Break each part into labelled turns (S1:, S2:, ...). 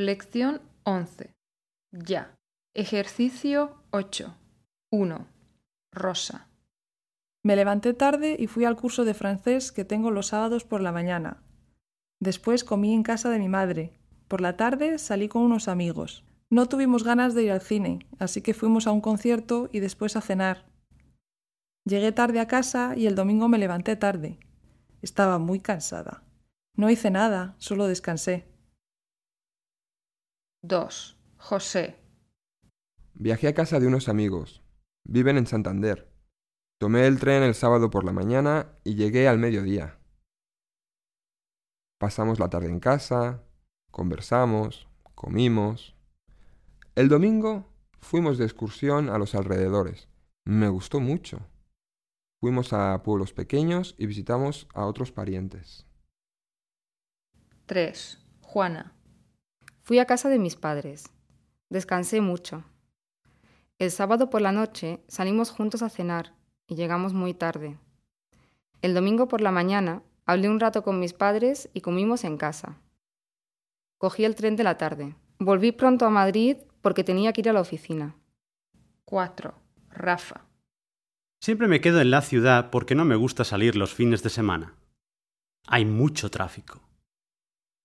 S1: Lección 11. Ya. Ejercicio 8. 1. Rosa.
S2: Me levanté tarde y fui al curso de francés que tengo los sábados por la mañana. Después comí en casa de mi madre. Por la tarde salí con unos amigos. No tuvimos ganas de ir al cine, así que fuimos a un concierto y después a cenar. Llegué tarde a casa y el domingo me levanté tarde. Estaba muy cansada. No hice nada, solo descansé.
S1: 2. José.
S3: Viajé a casa de unos amigos. Viven en Santander. Tomé el tren el sábado por la mañana y llegué al mediodía. Pasamos la tarde en casa, conversamos, comimos. El domingo fuimos de excursión a los alrededores. Me gustó mucho. Fuimos a pueblos pequeños y visitamos a otros parientes.
S1: 3. Juana.
S4: Fui a casa de mis padres. Descansé mucho. El sábado por la noche salimos juntos a cenar y llegamos muy tarde. El domingo por la mañana hablé un rato con mis padres y comimos en casa. Cogí el tren de la tarde. Volví pronto a Madrid porque tenía que ir a la oficina.
S1: 4. Rafa.
S5: Siempre me quedo en la ciudad porque no me gusta salir los fines de semana. Hay mucho tráfico.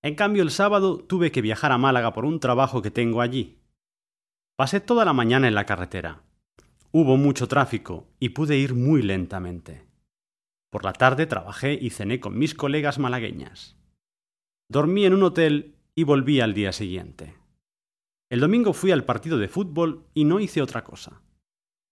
S5: En cambio, el sábado tuve que viajar a Málaga por un trabajo que tengo allí. Pasé toda la mañana en la carretera. Hubo mucho tráfico y pude ir muy lentamente. Por la tarde trabajé y cené con mis colegas malagueñas. Dormí en un hotel y volví al día siguiente. El domingo fui al partido de fútbol y no hice otra cosa.